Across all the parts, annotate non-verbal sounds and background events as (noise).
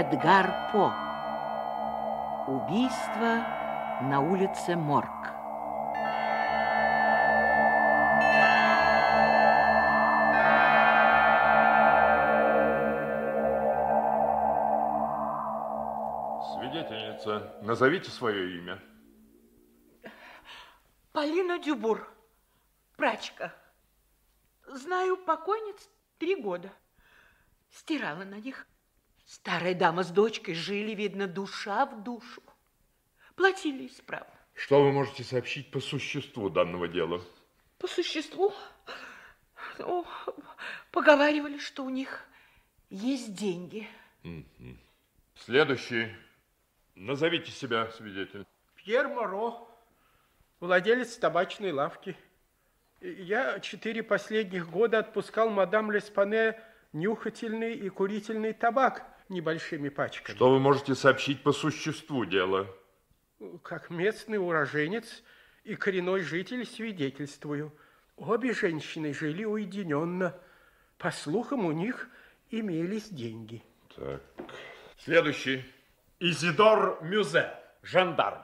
Эдгар По. Убийство на улице Морг. Свидетельница, назовите свое имя. Полина Дюбур, прачка. Знаю покойниц три года. Стирала на них. Старая дама с дочкой жили, видно, душа в душу. Платили исправно. Что вы можете сообщить по существу данного дела? По существу, ну, поговаривали, что у них есть деньги. Следующий. Назовите себя, свидетель. Пьер Моро, владелец табачной лавки. Я четыре последних года отпускал мадам Леспане нюхательный и курительный табак небольшими пачками. Что вы можете сообщить по существу дела? Как местный уроженец и коренной житель свидетельствую. Обе женщины жили уединенно. По слухам, у них имелись деньги. Так. Следующий. Изидор Мюзе, жандарм.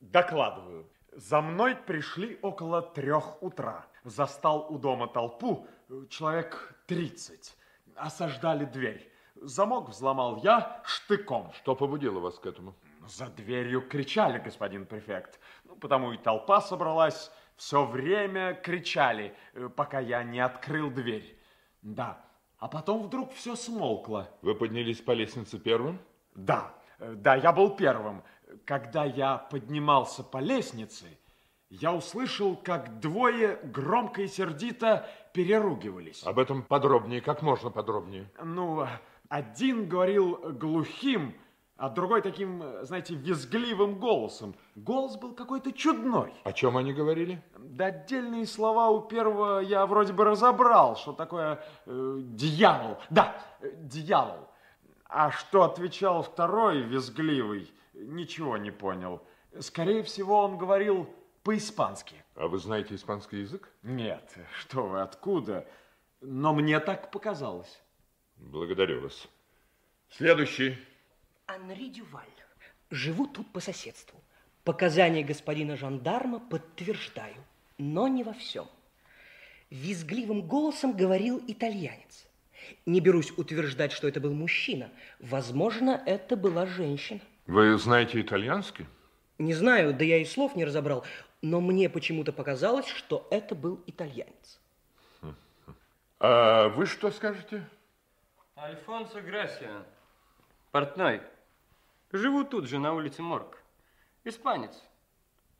Докладываю. За мной пришли около трех утра. Застал у дома толпу, человек 30. Осаждали дверь. Замок взломал я штыком. Что побудило вас к этому? За дверью кричали, господин префект. Ну, потому и толпа собралась. Все время кричали, э, пока я не открыл дверь. Да. А потом вдруг все смолкло. Вы поднялись по лестнице первым? Да, э, да, я был первым. Когда я поднимался по лестнице, я услышал, как двое громко и сердито переругивались. Об этом подробнее, как можно подробнее. Ну, один говорил глухим, а другой таким, знаете, визгливым голосом. Голос был какой-то чудной. О чем они говорили? Да отдельные слова у первого я вроде бы разобрал, что такое э, дьявол. Да, э, дьявол. А что отвечал второй, визгливый, ничего не понял. Скорее всего, он говорил по-испански. А вы знаете испанский язык? Нет, что вы, откуда? Но мне так показалось. Благодарю вас. Следующий. Анри Дюваль. Живу тут по соседству. Показания господина жандарма подтверждаю, но не во всем. Визгливым голосом говорил итальянец. Не берусь утверждать, что это был мужчина. Возможно, это была женщина. Вы знаете итальянский? Не знаю, да я и слов не разобрал, но мне почему-то показалось, что это был итальянец. А вы что скажете? Альфонсо Грасия, портной. Живу тут же, на улице Морг. Испанец.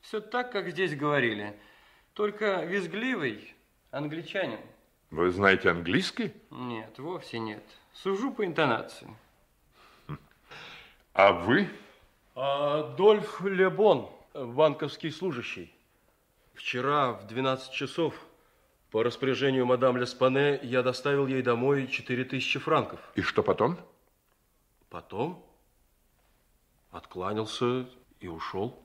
Все так, как здесь говорили. Только визгливый англичанин. Вы знаете английский? Нет, вовсе нет. Сужу по интонации. А вы? Адольф Лебон, банковский служащий. Вчера в 12 часов по распоряжению мадам Леспане я доставил ей домой 4000 франков. И что потом? Потом откланялся и ушел.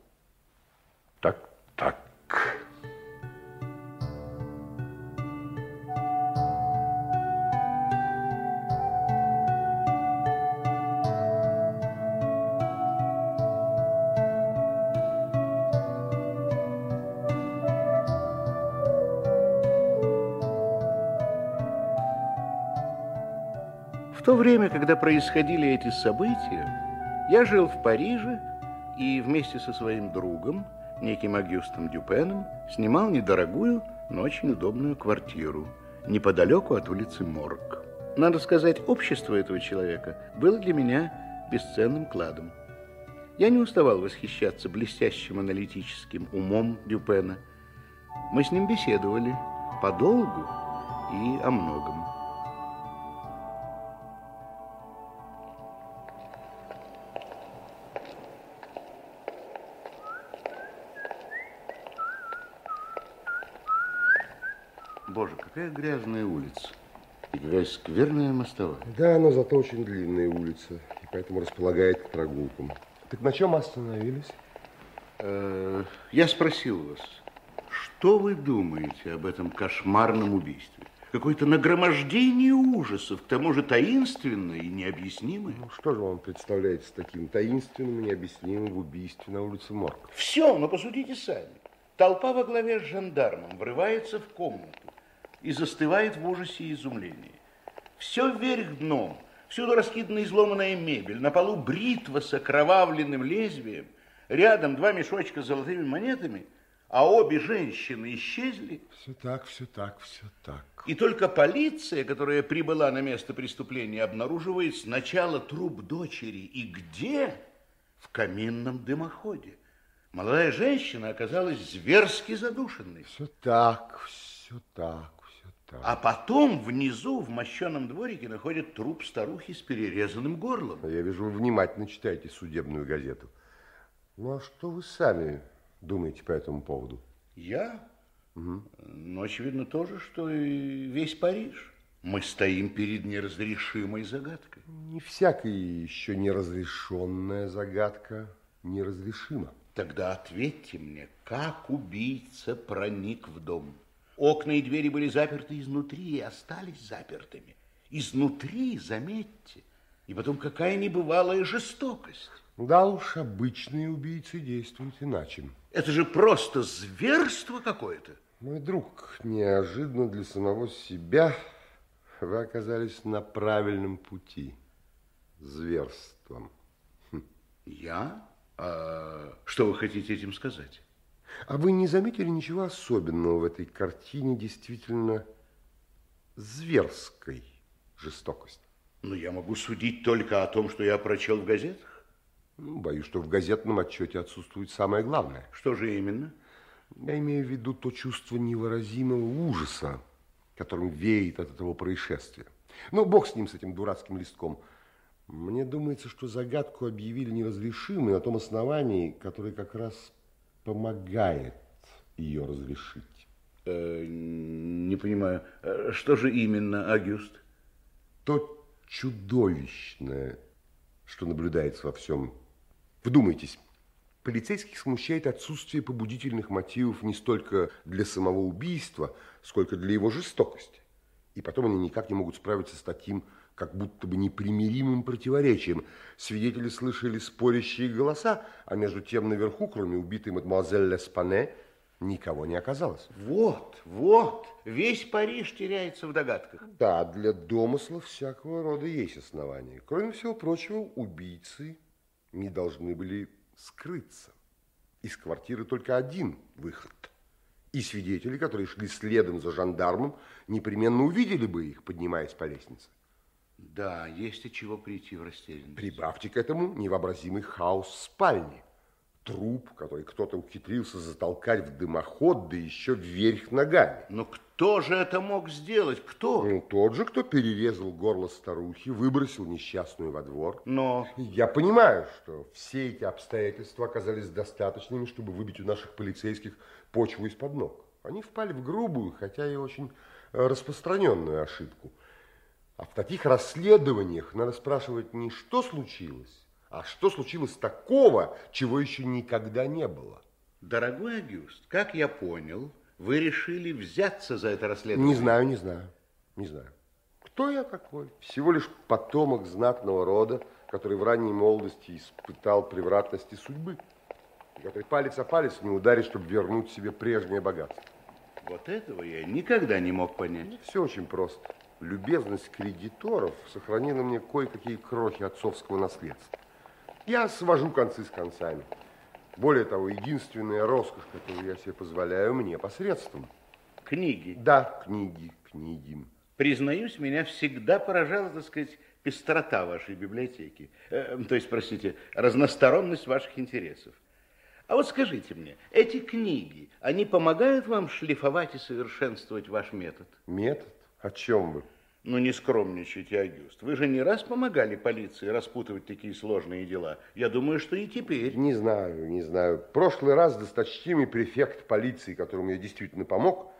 Так, так. То время, когда происходили эти события, я жил в Париже и вместе со своим другом, неким Агюстом Дюпеном, снимал недорогую, но очень удобную квартиру неподалеку от улицы Морг. Надо сказать, общество этого человека было для меня бесценным кладом. Я не уставал восхищаться блестящим аналитическим умом Дюпена. Мы с ним беседовали подолгу и о многом. Боже, какая грязная улица. И какая скверная мостовая. Да, но зато очень длинная улица, и поэтому располагает к прогулкам. Так на чем остановились? Э, я спросил вас, что вы думаете об этом кошмарном убийстве? Какое-то нагромождение ужасов, к тому же таинственное и необъяснимое. Ну, что же вам представляется таким таинственным и необъяснимым в убийстве на улице Морг? Все, но посудите сами. Толпа во главе с жандармом врывается в комнату и застывает в ужасе и изумлении. Все вверх дном, всюду раскидана изломанная мебель, на полу бритва с окровавленным лезвием, рядом два мешочка с золотыми монетами, а обе женщины исчезли. Все так, все так, все так. И только полиция, которая прибыла на место преступления, обнаруживает сначала труп дочери. И где? В каминном дымоходе. Молодая женщина оказалась зверски задушенной. Все так, все так, так. А потом внизу, в мощеном дворике, находят труп старухи с перерезанным горлом. Я вижу, вы внимательно читаете судебную газету. Ну, а что вы сами думаете по этому поводу? Я? Угу. Ну, очевидно, тоже, что и весь Париж. Мы стоим перед неразрешимой загадкой. Не всякая еще неразрешенная загадка неразрешима. Тогда ответьте мне, как убийца проник в дом? Окна и двери были заперты изнутри и остались запертыми. Изнутри, заметьте. И потом, какая небывалая жестокость. Да уж, обычные убийцы действуют иначе. Это же просто зверство какое-то. Мой друг, неожиданно для самого себя вы оказались на правильном пути. Зверством. Я? А что вы хотите этим сказать? А вы не заметили ничего особенного в этой картине действительно зверской жестокости? Ну, я могу судить только о том, что я прочел в газетах. Ну, боюсь, что в газетном отчете отсутствует самое главное. Что же именно? Я имею в виду то чувство невыразимого ужаса, которым веет от этого происшествия. Ну, бог с ним, с этим дурацким листком. Мне думается, что загадку объявили неразрешимой на том основании, которое как раз помогает ее разрешить. Э, не понимаю, э, что же именно, Агюст? То чудовищное, что наблюдается во всем. Вдумайтесь, полицейских смущает отсутствие побудительных мотивов не столько для самого убийства, сколько для его жестокости. И потом они никак не могут справиться с таким как будто бы непримиримым противоречием. Свидетели слышали спорящие голоса, а между тем наверху, кроме убитой мадемуазель Леспане, никого не оказалось. Вот, вот, весь Париж теряется в догадках. Да, для домысла всякого рода есть основания. Кроме всего прочего, убийцы не должны были скрыться. Из квартиры только один выход. И свидетели, которые шли следом за жандармом, непременно увидели бы их, поднимаясь по лестнице. Да, есть от чего прийти в растерянность. Прибавьте к этому невообразимый хаос в спальне. Труп, который кто-то ухитрился затолкать в дымоход, да еще вверх ногами. Но кто же это мог сделать? Кто? Ну, тот же, кто перерезал горло старухи, выбросил несчастную во двор. Но... Я понимаю, что все эти обстоятельства оказались достаточными, чтобы выбить у наших полицейских почву из-под ног. Они впали в грубую, хотя и очень распространенную ошибку. А в таких расследованиях надо спрашивать не что случилось, а что случилось такого, чего еще никогда не было. Дорогой Агюст, как я понял, вы решили взяться за это расследование? Не знаю, не знаю, не знаю. Кто я такой? Всего лишь потомок знатного рода, который в ранней молодости испытал превратности судьбы, и который палец о палец не ударит, чтобы вернуть себе прежнее богатство. Вот этого я никогда не мог понять. Все очень просто любезность кредиторов сохранила мне кое-какие крохи отцовского наследства. Я свожу концы с концами. Более того, единственная роскошь, которую я себе позволяю, мне посредством. Книги? Да, книги, книги. Признаюсь, меня всегда поражала, так сказать, пестрота вашей библиотеки. Э, то есть, простите, разносторонность ваших интересов. А вот скажите мне, эти книги, они помогают вам шлифовать и совершенствовать ваш метод? Метод? О чем вы? Ну, не скромничайте, Агюст. Вы же не раз помогали полиции распутывать такие сложные дела. Я думаю, что и теперь. Не знаю, не знаю. В прошлый раз досточтимый префект полиции, которому я действительно помог,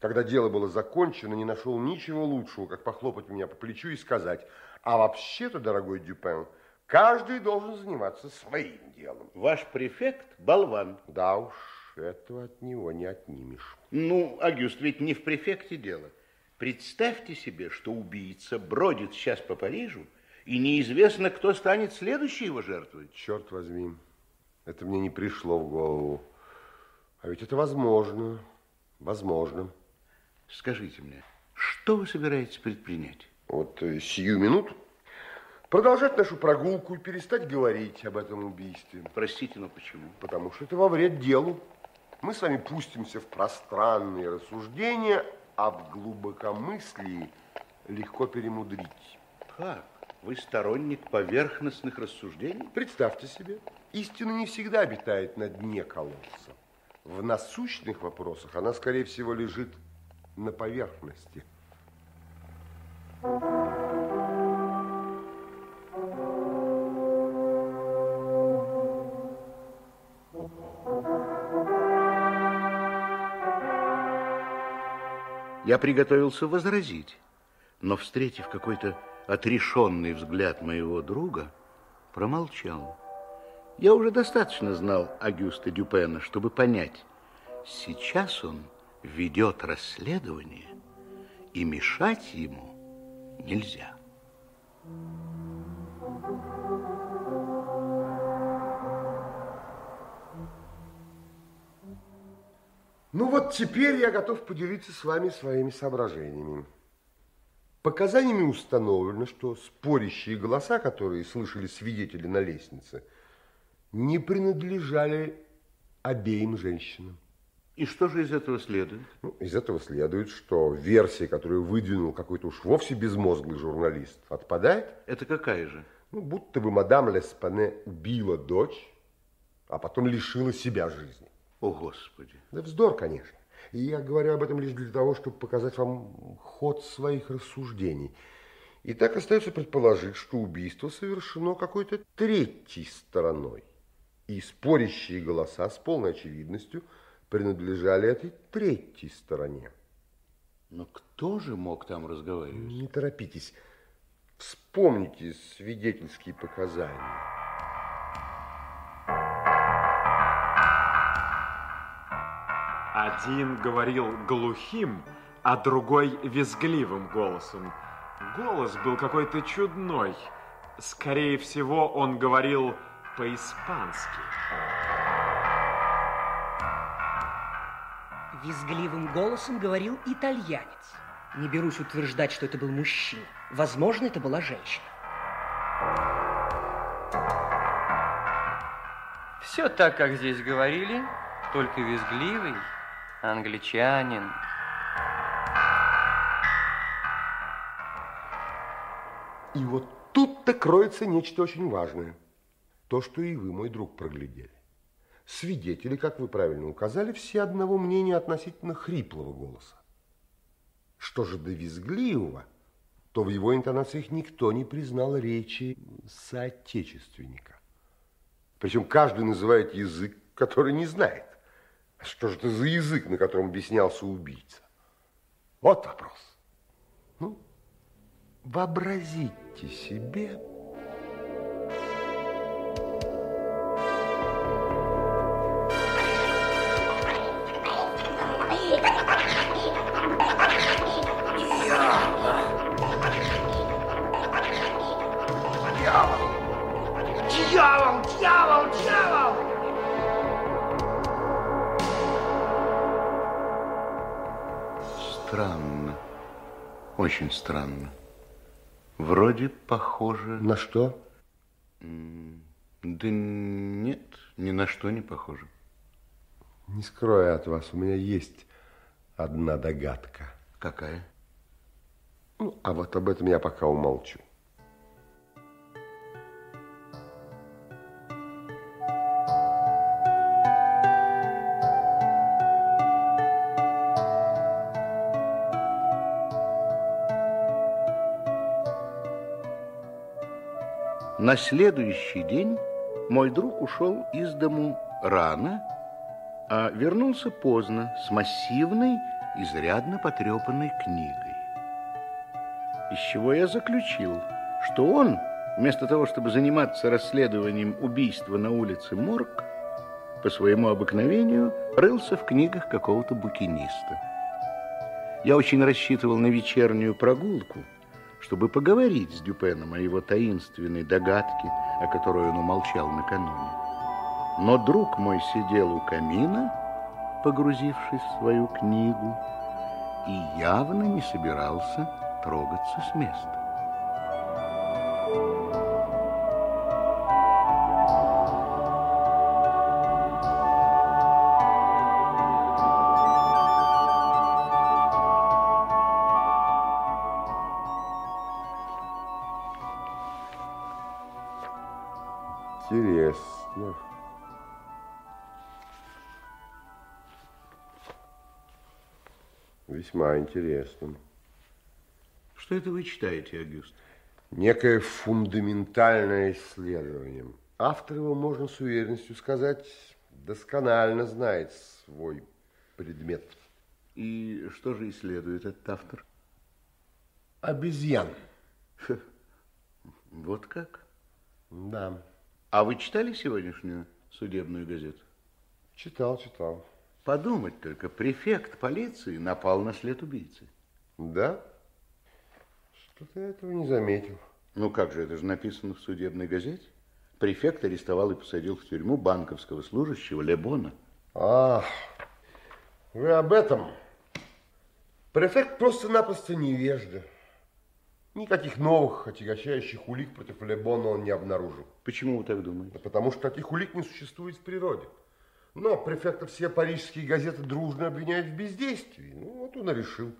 когда дело было закончено, не нашел ничего лучшего, как похлопать меня по плечу и сказать, а вообще-то, дорогой Дюпен, каждый должен заниматься своим делом. Ваш префект – болван. Да уж, этого от него не отнимешь. Ну, Агюст, ведь не в префекте дело. Представьте себе, что убийца бродит сейчас по Парижу, и неизвестно, кто станет следующей его жертвой. Черт возьми, это мне не пришло в голову. А ведь это возможно, возможно. Скажите мне, что вы собираетесь предпринять? Вот э, сию минуту продолжать нашу прогулку и перестать говорить об этом убийстве. Простите, но почему? Потому что это во вред делу. Мы с вами пустимся в пространные рассуждения, а в глубокомыслии легко перемудрить. Как? Вы сторонник поверхностных рассуждений? Представьте себе, истина не всегда обитает на дне колодца. В насущных вопросах она, скорее всего, лежит на поверхности. Я приготовился возразить, но, встретив какой-то отрешенный взгляд моего друга, промолчал. Я уже достаточно знал Агюста Дюпена, чтобы понять, сейчас он ведет расследование, и мешать ему нельзя. Ну вот теперь я готов поделиться с вами своими соображениями. Показаниями установлено, что спорящие голоса, которые слышали свидетели на лестнице, не принадлежали обеим женщинам. И что же из этого следует? Ну, из этого следует, что версия, которую выдвинул какой-то уж вовсе безмозглый журналист, отпадает. Это какая же? Ну, будто бы мадам Леспане убила дочь, а потом лишила себя жизни. О, Господи. Да вздор, конечно. И я говорю об этом лишь для того, чтобы показать вам ход своих рассуждений. И так остается предположить, что убийство совершено какой-то третьей стороной. И спорящие голоса с полной очевидностью принадлежали этой третьей стороне. Но кто же мог там разговаривать? Не торопитесь. Вспомните свидетельские показания. Один говорил глухим, а другой визгливым голосом. Голос был какой-то чудной. Скорее всего, он говорил по-испански. Визгливым голосом говорил итальянец. Не берусь утверждать, что это был мужчина. Возможно, это была женщина. Все так, как здесь говорили, только визгливый англичанин. И вот тут-то кроется нечто очень важное. То, что и вы, мой друг, проглядели. Свидетели, как вы правильно указали, все одного мнения относительно хриплого голоса. Что же до визгливого, то в его интонациях никто не признал речи соотечественника. Причем каждый называет язык, который не знает. А что же это за язык, на котором объяснялся убийца? Вот вопрос. Ну, вообразите себе... что? Да нет, ни на что не похоже. Не скрою от вас, у меня есть одна догадка. Какая? Ну, а вот об этом я пока умолчу. На следующий день мой друг ушел из дому рано, а вернулся поздно с массивной, изрядно потрепанной книгой. Из чего я заключил, что он, вместо того, чтобы заниматься расследованием убийства на улице Морг, по своему обыкновению рылся в книгах какого-то букиниста. Я очень рассчитывал на вечернюю прогулку, чтобы поговорить с Дюпеном о его таинственной догадке, о которой он умолчал накануне. Но друг мой сидел у камина, погрузившись в свою книгу, и явно не собирался трогаться с места. Весьма интересно. Что это вы читаете, Агюст? Некое фундаментальное исследование. Автор его, можно с уверенностью сказать, досконально знает свой предмет. И что же исследует этот автор? Обезьян. (laughs) Вот как? Да. А вы читали сегодняшнюю судебную газету? Читал, читал. Подумать только, префект полиции напал на след убийцы. Да? Что-то я этого не заметил. Ну как же, это же написано в судебной газете. Префект арестовал и посадил в тюрьму банковского служащего Лебона. А, вы об этом? Префект просто-напросто невежда. Никаких новых отягощающих улик против Лебона он не обнаружил. Почему вы так думаете? Да потому что таких улик не существует в природе. Но префекта все парижские газеты дружно обвиняют в бездействии. Ну, вот он и решил.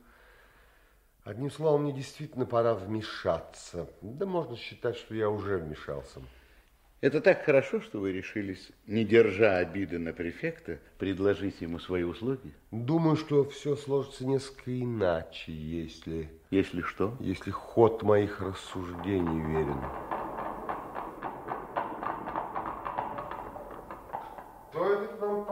Одним словом, мне действительно пора вмешаться. Да можно считать, что я уже вмешался. Это так хорошо, что вы решились, не держа обиды на префекта, предложить ему свои услуги? Думаю, что все сложится несколько иначе, если... Если что? Если ход моих рассуждений верен.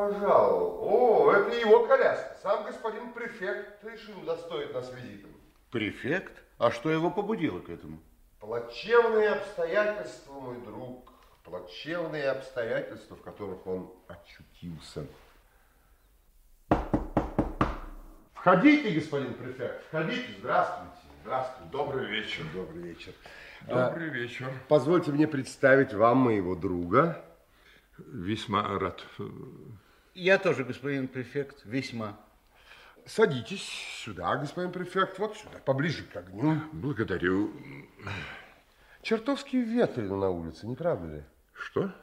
Пожаловал? О, это его коляска. Сам господин префект решил удостоить нас визитом. Префект? А что его побудило к этому? Плачевные обстоятельства, мой друг. Плачевные обстоятельства, в которых он очутился. Входите, господин префект, входите. Здравствуйте. Здравствуйте. Добрый вечер. Добрый вечер. Добрый вечер. Позвольте мне представить вам моего друга. Весьма рад. Я тоже, господин префект, весьма. Садитесь сюда, господин префект, вот сюда, поближе к огню. Благодарю. Чертовски ветрено на улице, не правда ли? Что?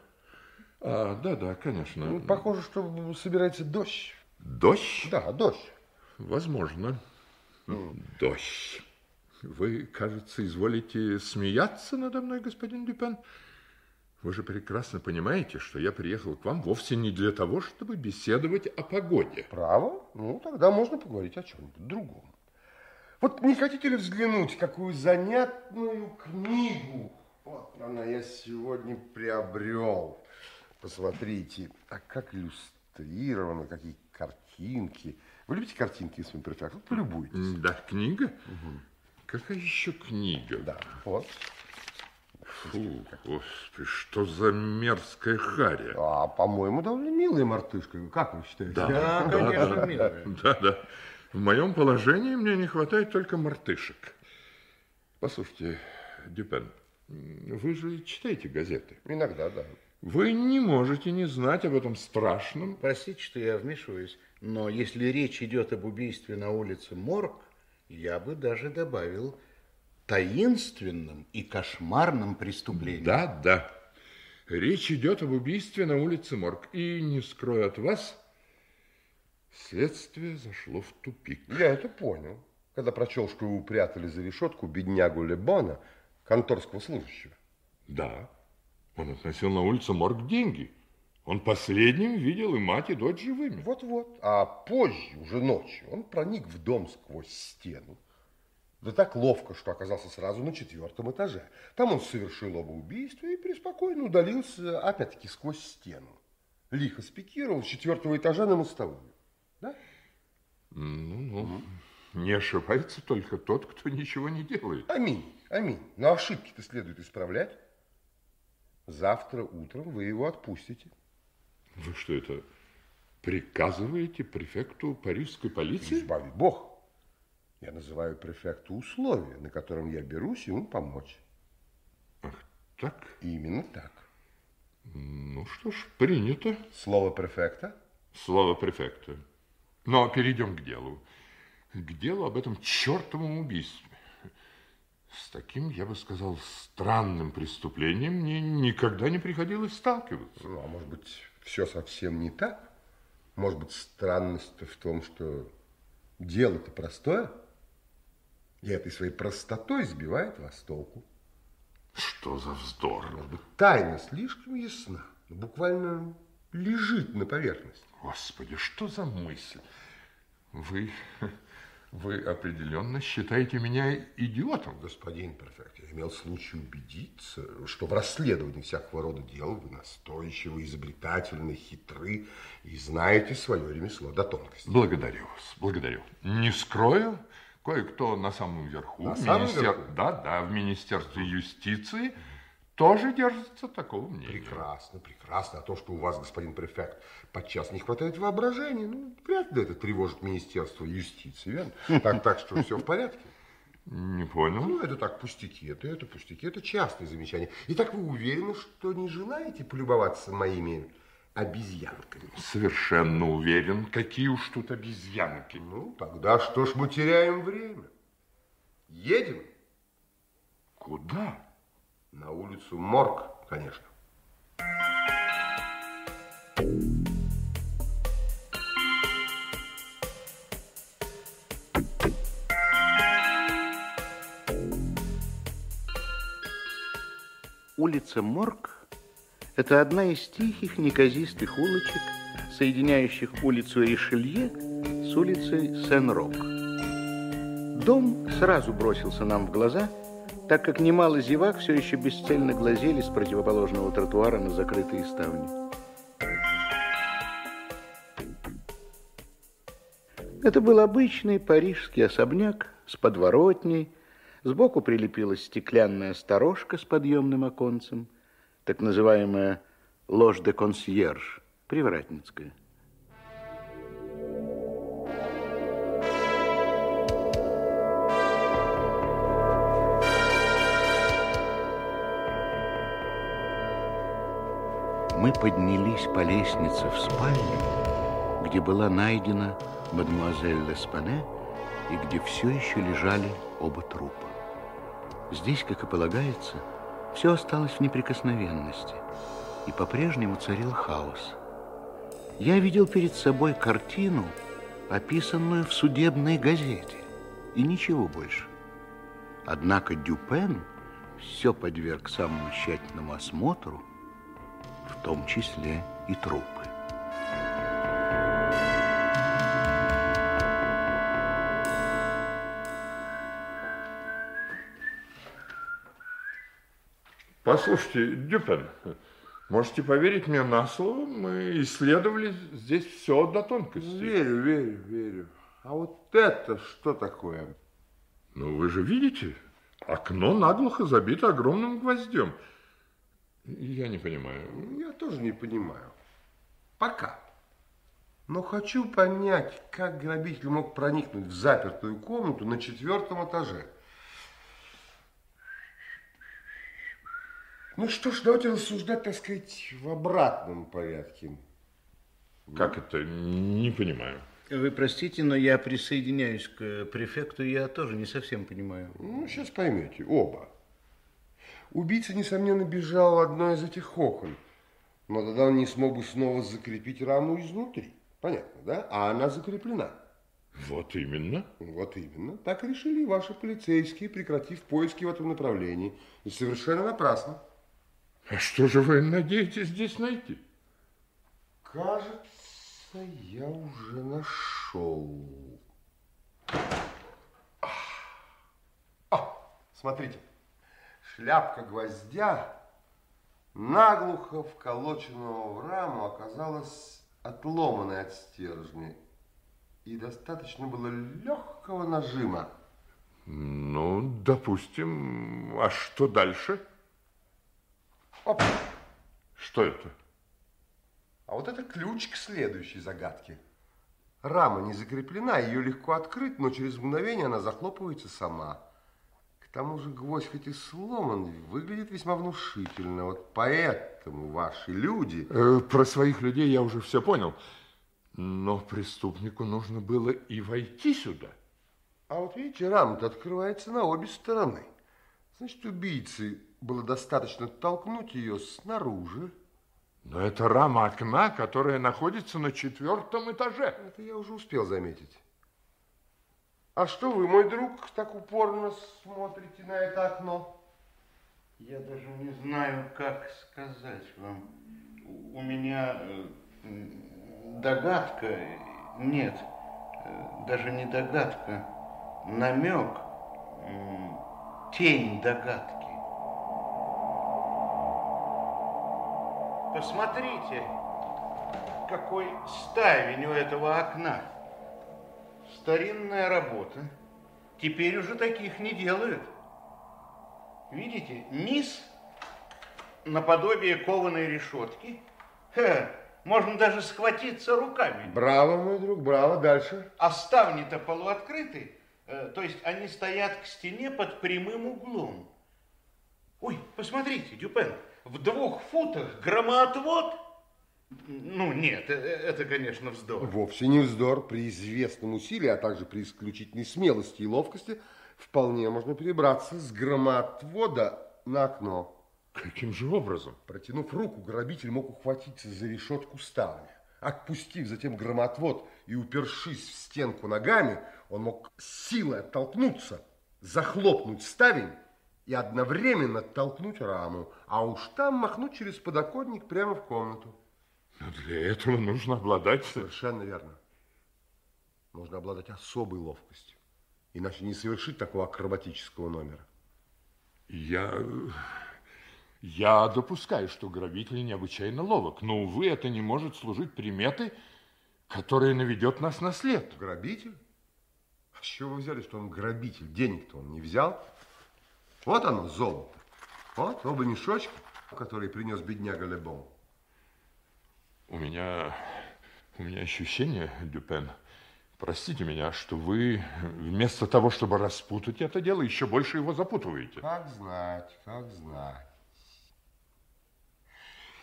А, да, да, конечно. Ну, похоже, что собирается дождь. Дождь? Да, дождь. Возможно. Дождь. Вы, кажется, изволите смеяться надо мной, господин Дюпен. Вы же прекрасно понимаете, что я приехал к вам вовсе не для того, чтобы беседовать о погоде. Право? Ну, тогда можно поговорить о чем-нибудь другом. Вот не хотите ли взглянуть, какую занятную книгу? Вот она я сегодня приобрел. Посмотрите, а как иллюстрировано, какие картинки. Вы любите картинки, префект? Вот полюбуйтесь. Да, книга? Угу. Какая еще книга? Да, вот. Фу, господи, что за мерзкая харя. А, по-моему, довольно милая мартышка. Как вы считаете? Да, Да, да, конечно, да, милая. Да, да. В моем положении мне не хватает только мартышек. Послушайте, Дюпен, вы же читаете газеты? Иногда, да. Вы не можете не знать об этом страшном. Простите, что я вмешиваюсь, но если речь идет об убийстве на улице Морг, я бы даже добавил таинственном и кошмарном преступлении. Да, да. речь идет об убийстве на улице Морг. И, не скрою от вас, следствие зашло в тупик. Я это понял, когда прочел, что вы упрятали за решетку беднягу Лебона, конторского служащего. Да, он относил на улицу Морг деньги. Он последним видел и мать, и дочь живыми. Вот-вот. А позже, уже ночью, он проник в дом сквозь стену. Да так ловко, что оказался сразу на четвертом этаже. Там он совершил оба убийства и преспокойно удалился, опять-таки, сквозь стену. Лихо спикировал с четвертого этажа на мостовую. Да? Ну, ну, не ошибается только тот, кто ничего не делает. Аминь, аминь. Но ошибки-то следует исправлять. Завтра утром вы его отпустите. Вы что это, приказываете префекту парижской полиции? Избави бог. Я называю префекту условия, на котором я берусь ему помочь. Ах, так? Именно так. Ну что ж, принято. Слово префекта? Слово префекта. Но перейдем к делу. К делу об этом чертовом убийстве. С таким, я бы сказал, странным преступлением мне никогда не приходилось сталкиваться. Ну, а может быть, все совсем не так? Может быть, странность-то в том, что дело-то простое? И этой своей простотой сбивает вас с толку. Что за вздор? Может быть, тайна слишком ясна, буквально лежит на поверхности. Господи, что за мысль? Вы, вы определенно считаете меня идиотом? Господин префект, я имел случай убедиться, что в расследовании всякого рода дел вы настойчивы, изобретательны, хитры и знаете свое ремесло до тонкости. Благодарю вас, благодарю. Не скрою, кое-кто на самом верху, На самом министер- верху? Да, да, в Министерстве юстиции тоже держится такого мнения. Прекрасно, прекрасно. А то, что у вас, господин префект, подчас не хватает воображения, ну, вряд ли это тревожит Министерство юстиции, верно? (laughs) Так, так что все в порядке. Не понял. Ну, это так, пустяки, это, это пустяки, это частые замечания. Итак, вы уверены, что не желаете полюбоваться моими обезьянками? Совершенно уверен, какие уж тут обезьянки. Ну, тогда что ж мы теряем время? Едем? Куда? На улицу Морг, конечно. Улица Морг – это одна из тихих неказистых улочек, соединяющих улицу Ришелье с улицей Сен-Рок. Дом сразу бросился нам в глаза, так как немало зевак все еще бесцельно глазели с противоположного тротуара на закрытые ставни. Это был обычный парижский особняк с подворотней, Сбоку прилепилась стеклянная сторожка с подъемным оконцем, так называемая ложь де консьерж, привратницкая. Мы поднялись по лестнице в спальню, где была найдена мадемуазель Леспане и где все еще лежали оба трупа. Здесь, как и полагается, все осталось в неприкосновенности, и по-прежнему царил хаос. Я видел перед собой картину, описанную в судебной газете, и ничего больше. Однако Дюпен все подверг самому тщательному осмотру, в том числе и трупы. Послушайте, Дюпен, можете поверить мне на слово, мы исследовали здесь все до тонкости. Верю, верю, верю. А вот это что такое? Ну, вы же видите, окно наглухо забито огромным гвоздем. Я не понимаю. Я тоже не понимаю. Пока. Но хочу понять, как грабитель мог проникнуть в запертую комнату на четвертом этаже. Ну что ж, давайте рассуждать, так сказать, в обратном порядке. Как это? Не понимаю. Вы простите, но я присоединяюсь к префекту, я тоже не совсем понимаю. Ну, сейчас поймете, оба. Убийца, несомненно, бежал в одно из этих окон. Но тогда он не смог бы снова закрепить раму изнутри. Понятно, да? А она закреплена. Вот именно. Вот именно. Так решили и ваши полицейские, прекратив поиски в этом направлении. И совершенно напрасно. А что же вы надеетесь здесь найти? Кажется, я уже нашел. А, смотрите. Шляпка гвоздя, наглухо вколоченного в раму, оказалась отломанной от стержня. И достаточно было легкого нажима. Ну, допустим. А что дальше? Оп. Что это? А вот это ключ к следующей загадке. Рама не закреплена, ее легко открыть, но через мгновение она захлопывается сама. К тому же гвоздь хоть и сломан, выглядит весьма внушительно. Вот поэтому ваши люди... Э, про своих людей я уже все понял. Но преступнику нужно было и войти сюда. А вот видите, рама-то открывается на обе стороны. Значит, убийце было достаточно толкнуть ее снаружи. Но это рама окна, которая находится на четвертом этаже. Это я уже успел заметить. А что вы, мой друг, так упорно смотрите на это окно? Я даже не знаю, как сказать вам. У меня э, догадка, нет, э, даже не догадка, намек, тень догадки. Посмотрите, какой ставень у этого окна. Старинная работа. Теперь уже таких не делают. Видите, низ наподобие кованой решетки. Ха, можно даже схватиться руками. Браво, мой друг, браво. Дальше. А ставни-то полуоткрыты, э, то есть они стоят к стене под прямым углом. Ой, посмотрите, Дюпен, в двух футах громоотвод. Ну, нет, э, это, конечно, вздор. Вовсе не вздор. При известном усилии, а также при исключительной смелости и ловкости, вполне можно перебраться с громоотвода на окно. Каким же образом? Протянув руку, грабитель мог ухватиться за решетку ставни. Отпустив затем громоотвод и упершись в стенку ногами, он мог силой оттолкнуться, захлопнуть ставень и одновременно толкнуть раму, а уж там махнуть через подоконник прямо в комнату. Но для этого нужно обладать... Совершенно верно. Нужно обладать особой ловкостью, иначе не совершить такого акробатического номера. Я... Я допускаю, что грабитель необычайно ловок, но, увы, это не может служить приметой, которая наведет нас на след. Грабитель? А с чего вы взяли, что он грабитель? Денег-то он не взял. Вот оно, золото. Вот оба мешочка, которые принес бедняга Лебон. У меня, у меня ощущение, Дюпен, простите меня, что вы вместо того, чтобы распутать это дело, еще больше его запутываете. Как знать, как знать.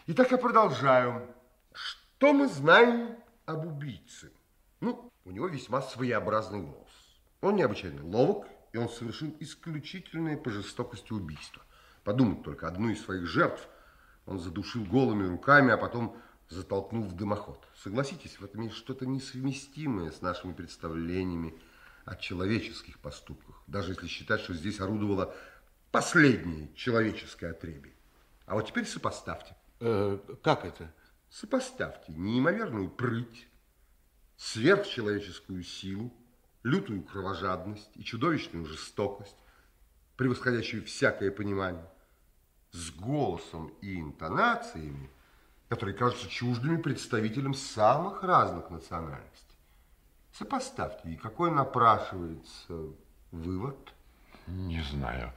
Итак, я продолжаю. Что мы знаем об убийце? Ну, у него весьма своеобразный нос. Он необычайно ловок, и он совершил исключительное по жестокости убийство. Подумать только, одну из своих жертв он задушил голыми руками, а потом затолкнул в дымоход. Согласитесь, в этом есть что-то несовместимое с нашими представлениями о человеческих поступках, даже если считать, что здесь орудовало последнее человеческое отребие. А вот теперь сопоставьте. Э, как это? Сопоставьте неимоверную прыть, сверхчеловеческую силу, лютую кровожадность и чудовищную жестокость, превосходящую всякое понимание, с голосом и интонациями, которые кажутся чуждыми представителям самых разных национальностей. Сопоставьте, и какой напрашивается вывод? Не знаю,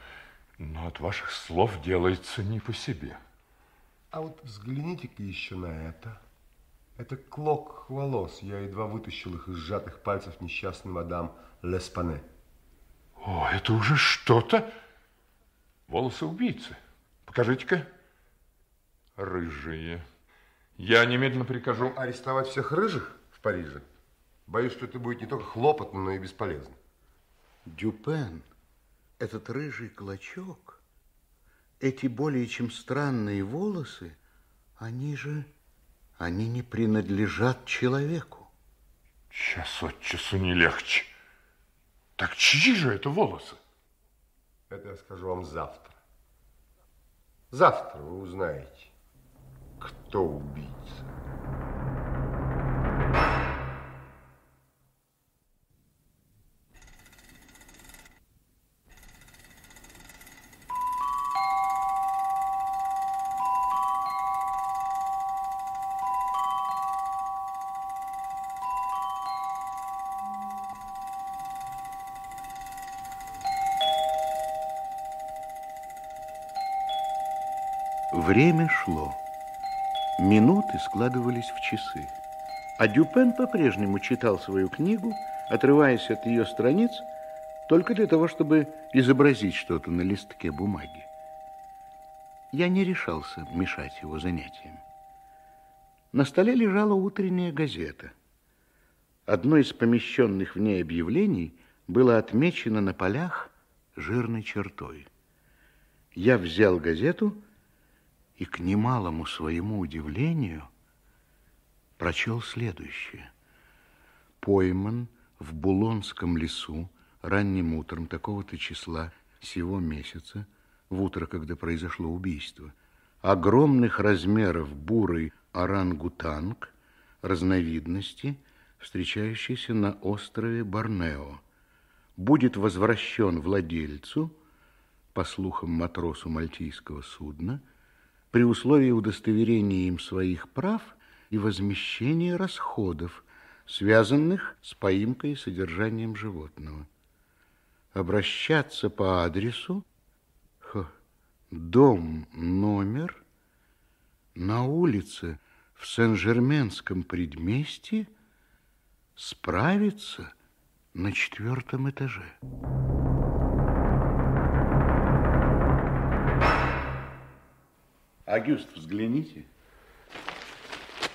но от ваших слов делается не по себе. А вот взгляните-ка еще на это. Это клок волос. Я едва вытащил их из сжатых пальцев несчастной мадам Леспане. О, это уже что-то. Волосы убийцы. Покажите-ка. Рыжие. Я немедленно прикажу... Арестовать всех рыжих в Париже? Боюсь, что это будет не только хлопотно, но и бесполезно. Дюпен, этот рыжий клочок, эти более чем странные волосы, они же, они не принадлежат человеку. Час от часу не легче. Так чьи же это волосы? Это я скажу вам завтра. Завтра вы узнаете, кто убийца. Минуты складывались в часы. А Дюпен по-прежнему читал свою книгу, отрываясь от ее страниц, только для того, чтобы изобразить что-то на листке бумаги. Я не решался мешать его занятиям. На столе лежала утренняя газета. Одно из помещенных в ней объявлений было отмечено на полях жирной чертой. Я взял газету и к немалому своему удивлению прочел следующее. Пойман в Булонском лесу ранним утром такого-то числа сего месяца, в утро, когда произошло убийство, огромных размеров бурый орангутанг разновидности, встречающийся на острове Борнео, будет возвращен владельцу, по слухам матросу мальтийского судна, при условии удостоверения им своих прав и возмещения расходов, связанных с поимкой и содержанием животного. Обращаться по адресу хо, дом номер на улице в Сен-Жерменском предместье справиться на четвертом этаже. Агюст, взгляните.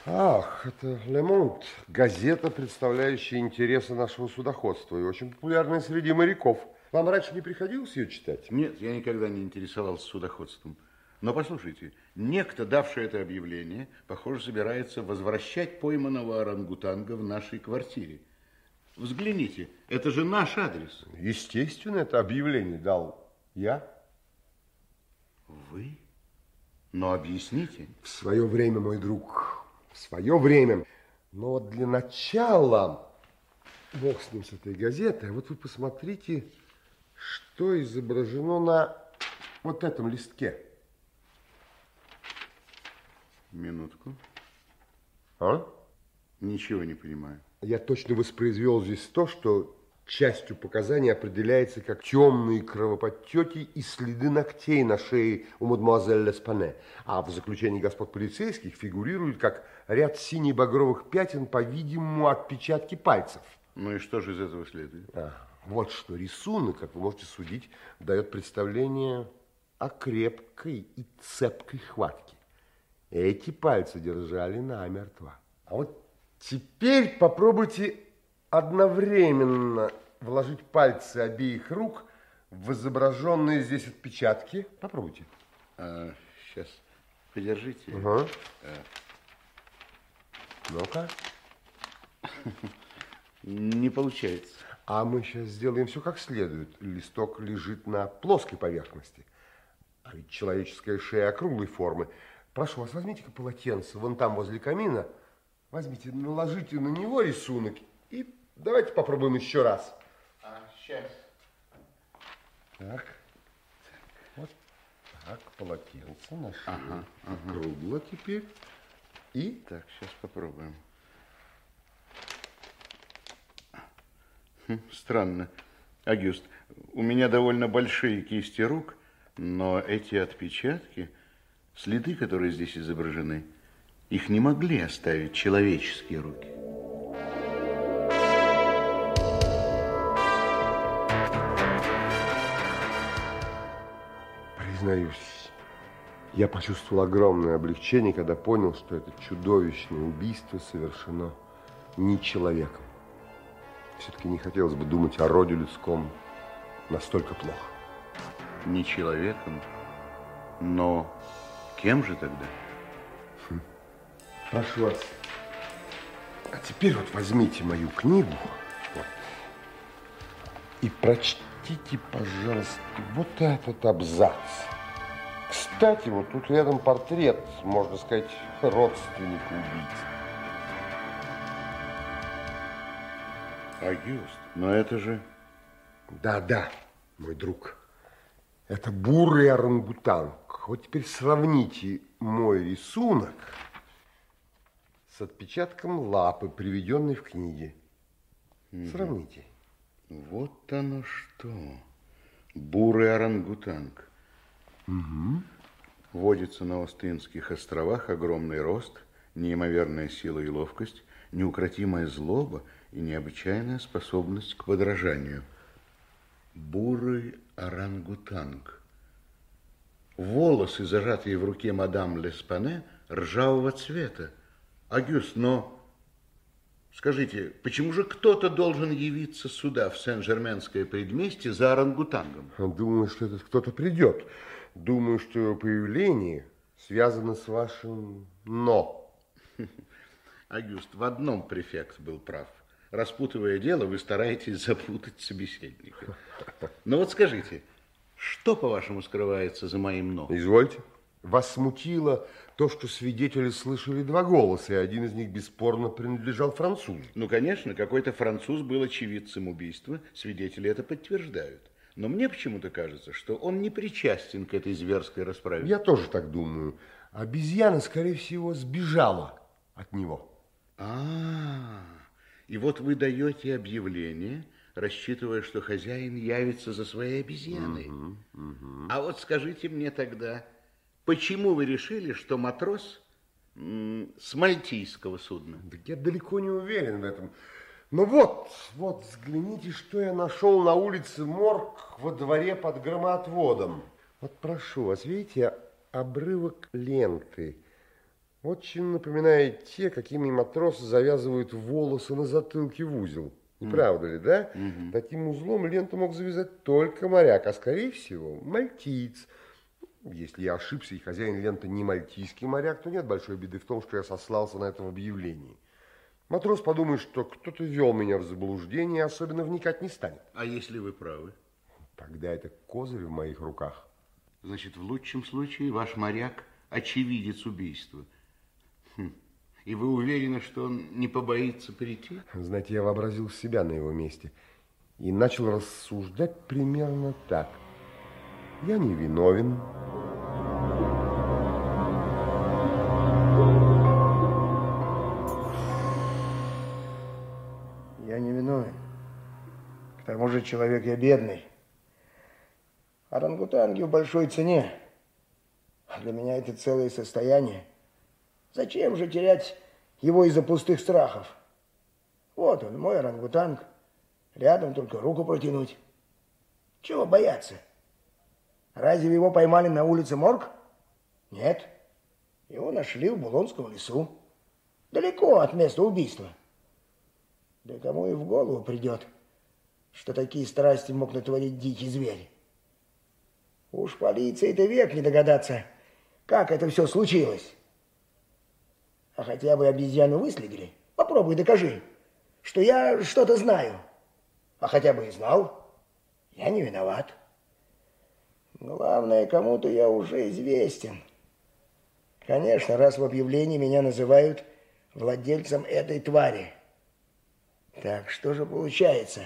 Ах, это Лемонт, газета, представляющая интересы нашего судоходства и очень популярная среди моряков. Вам раньше не приходилось ее читать? Нет, я никогда не интересовался судоходством. Но послушайте, некто, давший это объявление, похоже, собирается возвращать пойманного орангутанга в нашей квартире. Взгляните, это же наш адрес. Естественно, это объявление дал я. Вы? Но объясните. В свое время, мой друг, в свое время. Но для начала, бог с ним, с этой газетой, вот вы посмотрите, что изображено на вот этом листке. Минутку. А? Ничего не понимаю. Я точно воспроизвел здесь то, что частью показаний определяется как темные кровоподтеки и следы ногтей на шее у мадемуазель Леспане. А в заключении господ полицейских фигурирует как ряд сине-багровых пятен, по-видимому, отпечатки пальцев. Ну и что же из этого следует? А, вот что рисунок, как вы можете судить, дает представление о крепкой и цепкой хватке. Эти пальцы держали намертво. А вот теперь попробуйте одновременно вложить пальцы обеих рук в изображенные здесь отпечатки. Попробуйте. А, сейчас, подержите. Угу. А. Ну-ка. (laughs) Не получается. А мы сейчас сделаем все как следует. Листок лежит на плоской поверхности. А ведь человеческая шея округлой формы. Прошу вас, возьмите-ка полотенце вон там возле камина. Возьмите, наложите на него рисунок и давайте попробуем еще раз. Сейчас. Так. Вот так, полотенце на шею. Ага, ага. Кругло теперь. И? Так, сейчас попробуем. Хм, странно. Агюст, у меня довольно большие кисти рук, но эти отпечатки, следы, которые здесь изображены, их не могли оставить человеческие руки. Признаюсь, я почувствовал огромное облегчение, когда понял, что это чудовищное убийство совершено не человеком. Все-таки не хотелось бы думать о роде людском настолько плохо. Не человеком, Но кем же тогда? Прошу вас. А теперь вот возьмите мою книгу вот, и прочтите, пожалуйста, вот этот абзац. Кстати, вот тут рядом портрет, можно сказать, родственника убийцы. Агюст, но это же... Да-да, мой друг. Это бурый орангутанг. Вот теперь сравните мой рисунок с отпечатком лапы, приведенной в книге. Сравните. Вот оно что. Бурый орангутанг. Угу. Водится на Остинских островах огромный рост, неимоверная сила и ловкость, неукротимая злоба и необычайная способность к подражанию. Бурый орангутанг. Волосы, зажатые в руке мадам Леспане, ржавого цвета. Агюст, но скажите, почему же кто-то должен явиться сюда, в Сен-Жерменское предместье, за орангутангом? Думаю, что этот кто-то придет. Думаю, что его появление связано с вашим «но». (laughs) Агюст, в одном префект был прав. Распутывая дело, вы стараетесь запутать собеседника. Но вот скажите, что, по-вашему, скрывается за моим «но»? Извольте. Вас смутило то, что свидетели слышали два голоса, и один из них бесспорно принадлежал французу. Ну, конечно, какой-то француз был очевидцем убийства, свидетели это подтверждают. Но мне почему-то кажется, что он не причастен к этой зверской расправе. Я тоже так думаю. Обезьяна, скорее всего, сбежала от него. А, и вот вы даете объявление, рассчитывая, что хозяин явится за своей обезьяной. Угу, угу. А вот скажите мне тогда, почему вы решили, что матрос с мальтийского судна? Так я далеко не уверен в этом. Но вот, вот, взгляните, что я нашел на улице Морг во дворе под громоотводом. Вот прошу вас, видите, обрывок ленты. Очень напоминает те, какими матросы завязывают волосы на затылке в узел. Не правда ли, да? Мгм. Таким узлом ленту мог завязать только моряк, а скорее всего мальтиец. Если я ошибся и хозяин ленты не мальтийский моряк, то нет большой беды в том, что я сослался на это в объявлении. Матрос подумает, что кто-то вел меня в заблуждение особенно вникать не станет. А если вы правы? Тогда это козырь в моих руках. Значит, в лучшем случае ваш моряк очевидец убийства. Хм. И вы уверены, что он не побоится прийти? Знаете, я вообразил себя на его месте и начал рассуждать примерно так. Я не виновен. К тому же человек я бедный. Орангутанги в большой цене. А Для меня это целое состояние. Зачем же терять его из-за пустых страхов? Вот он, мой орангутанг. Рядом только руку протянуть. Чего бояться? Разве его поймали на улице Морг? Нет. Его нашли в Булонском лесу. Далеко от места убийства. Да кому и в голову придет, что такие страсти мог натворить дикий зверь. Уж полиции-то век не догадаться, как это все случилось. А хотя бы обезьяну выследили, попробуй докажи, что я что-то знаю. А хотя бы и знал, я не виноват. Главное, кому-то я уже известен. Конечно, раз в объявлении меня называют владельцем этой твари. Так что же получается?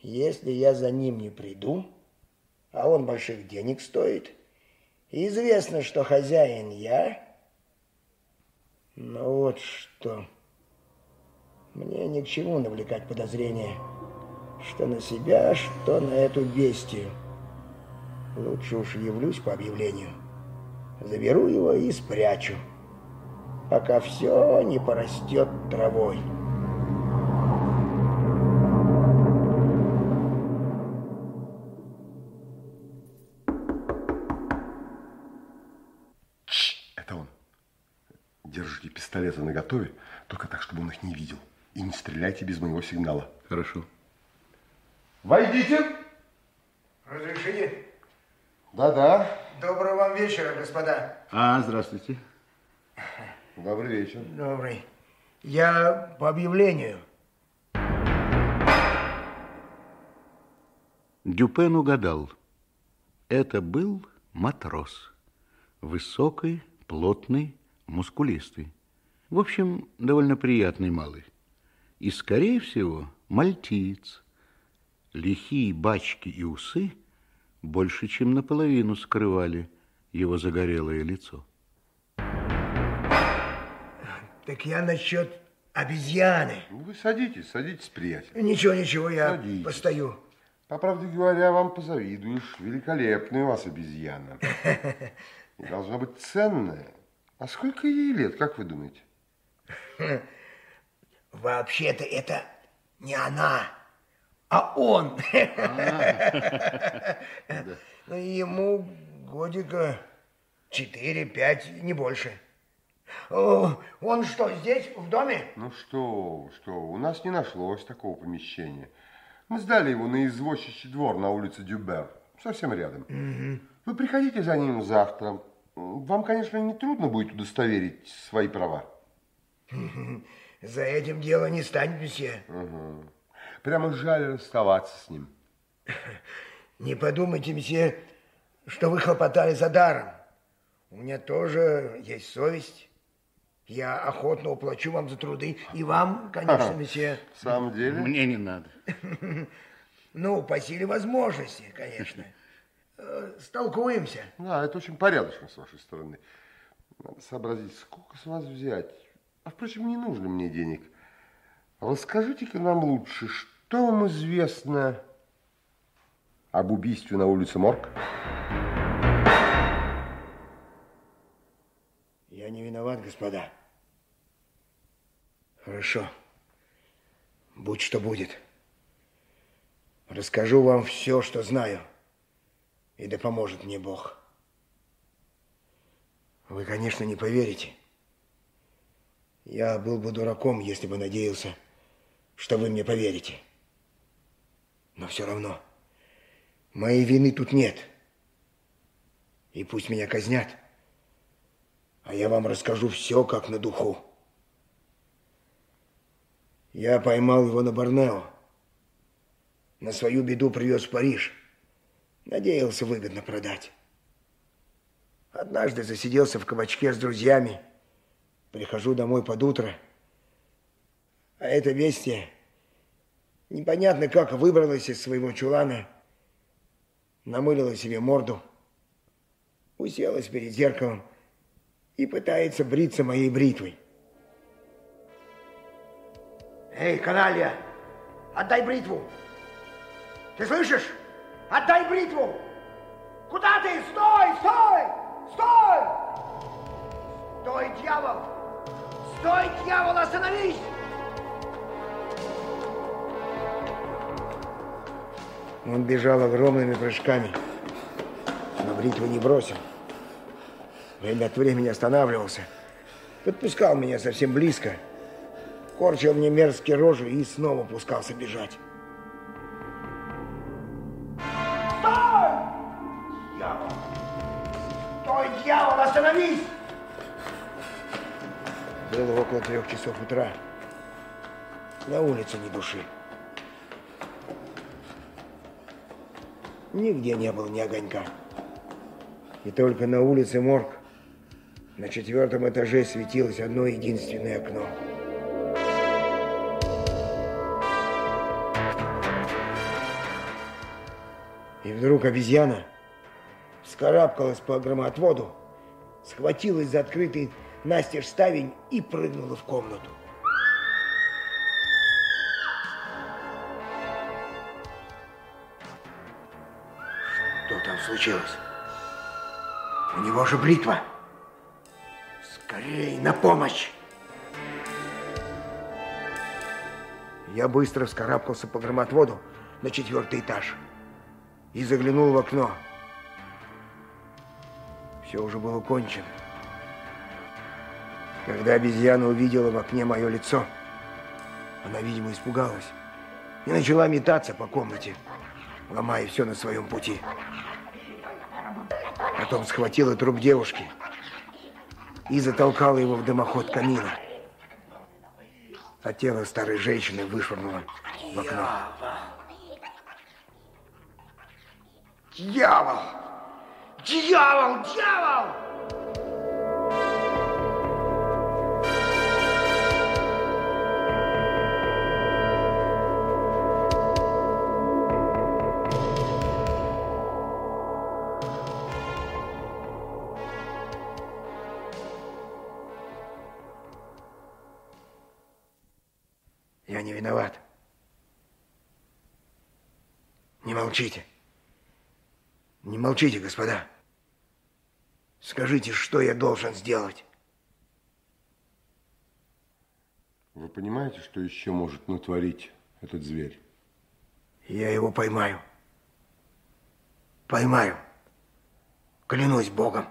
Если я за ним не приду, а он больших денег стоит, известно, что хозяин я, ну вот что, мне ни к чему навлекать подозрения, что на себя, что на эту бестию. Лучше уж явлюсь по объявлению, заберу его и спрячу, пока все не порастет травой. Пистолеты наготове, только так, чтобы он их не видел. И не стреляйте без моего сигнала. Хорошо. Войдите. Разрешите? Да-да, Доброго вам вечера, господа. А, здравствуйте. Добрый вечер. Добрый. Я по объявлению. Дюпен угадал. Это был матрос. Высокий, плотный, мускулистый. В общем, довольно приятный малый. И, скорее всего, мальтиец. Лихие бачки и усы больше, чем наполовину скрывали его загорелое лицо. Так я насчет обезьяны. Ну, Вы садитесь, садитесь, приятель. Ничего, ничего, я Садитесь. постою. По правде говоря, вам позавидуешь. Великолепная у вас обезьяна. (laughs) Должна быть ценная. А сколько ей лет, как вы думаете? Вообще-то это не она, а он. Ну, Ему годика четыре-пять, не больше. Он что, здесь, в доме? Ну что, что, у нас не нашлось такого помещения. Мы сдали его на извозчичий двор на улице Дюбер, совсем рядом. Вы приходите за ним завтра. Вам, конечно, не трудно будет удостоверить свои права. За этим дело не станет, месье. Угу. Прямо жаль расставаться с ним. (laughs) Не подумайте, месье, что вы хлопотали за даром. У меня тоже есть совесть. Я охотно уплачу вам за труды. И вам, (laughs) конечно, месье. В самом деле? Мне не надо. (laughs) Ну, по силе возможности, конечно. Э, Столкуемся. Да, это очень порядочно с вашей стороны. Надо сообразить, сколько с вас взять. А, впрочем, не нужно мне денег. Расскажите-ка нам лучше, что вам известно об убийстве на улице Морг? Я не виноват, господа. Хорошо. Будь что будет. Расскажу вам все, что знаю. И да поможет мне Бог. Вы, конечно, не поверите. Я был бы дураком, если бы надеялся, что вы мне поверите. Но все равно, моей вины тут нет. И пусть меня казнят, а я вам расскажу все, как на духу. Я поймал его на Борнео. На свою беду привез в Париж. Надеялся выгодно продать. Однажды засиделся в кабачке с друзьями. Прихожу домой под утро. А это бестия непонятно как выбралась из своего чулана, намылила себе морду, уселась перед зеркалом и пытается бриться моей бритвой. Эй, каналья, отдай бритву. Ты слышишь? Отдай бритву. Куда ты? Стой, стой, стой! Стой, дьявол! Стой, дьявол, остановись! Он бежал огромными прыжками, но бритву не бросил. Время от времени останавливался, подпускал меня совсем близко, корчил мне мерзкие рожи и снова пускался бежать. Было около трех часов утра. На улице ни души. Нигде не было ни огонька. И только на улице Морг на четвертом этаже светилось одно единственное окно. И вдруг обезьяна вскарабкалась по громоотводу, схватилась за открытый настежь ставень и прыгнула в комнату. Что там случилось? У него же бритва. Скорей, на помощь! Я быстро вскарабкался по громотводу на четвертый этаж и заглянул в окно. Все уже было кончено. Когда обезьяна увидела в окне мое лицо, она, видимо, испугалась и начала метаться по комнате, ломая все на своем пути. Потом схватила труп девушки и затолкала его в дымоход камина. А тело старой женщины вышвырнула в окно. Дьявол! Дьявол! Дьявол! Виноват. Не молчите. Не молчите, господа. Скажите, что я должен сделать? Вы понимаете, что еще может натворить этот зверь? Я его поймаю. Поймаю. Клянусь Богом.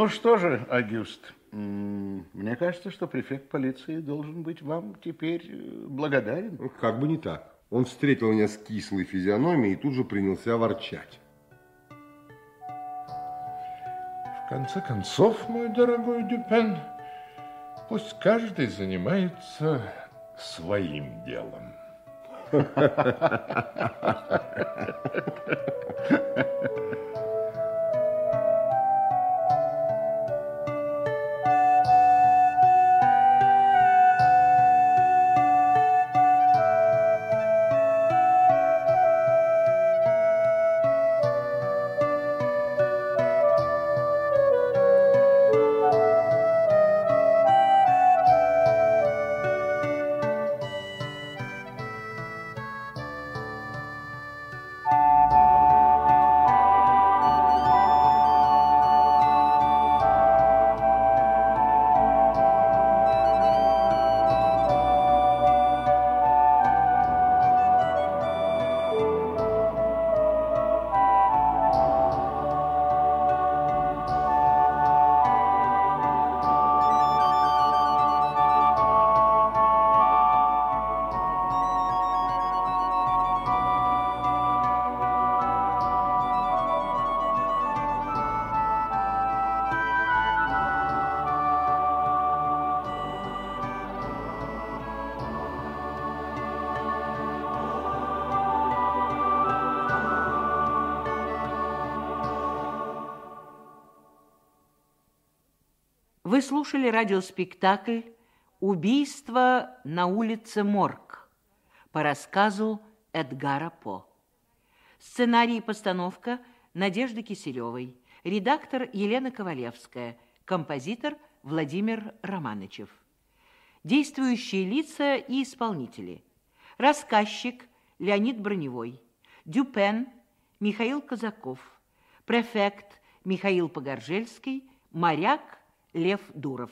Ну что же, Агюст, мне кажется, что префект полиции должен быть вам теперь э, благодарен. Как бы не так. Он встретил меня с кислой физиономией и тут же принялся ворчать. В конце концов, мой дорогой Дюпен, пусть каждый занимается своим делом. (laughs) Вы слушали радиоспектакль «Убийство на улице Морг» по рассказу Эдгара По. Сценарий и постановка Надежды Киселевой, редактор Елена Ковалевская, композитор Владимир Романычев. Действующие лица и исполнители. Рассказчик Леонид Броневой, Дюпен Михаил Казаков, префект Михаил Погоржельский, моряк Лев Дуров.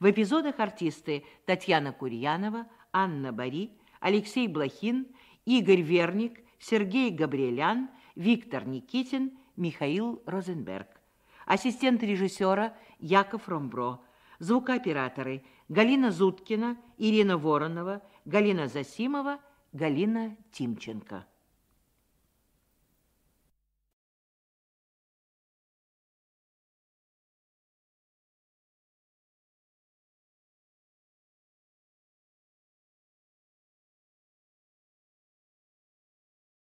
В эпизодах артисты Татьяна Курьянова, Анна Бари, Алексей Блохин, Игорь Верник, Сергей Габриэлян, Виктор Никитин, Михаил Розенберг. Ассистент режиссера Яков Ромбро. Звукооператоры Галина Зуткина, Ирина Воронова, Галина Засимова, Галина Тимченко.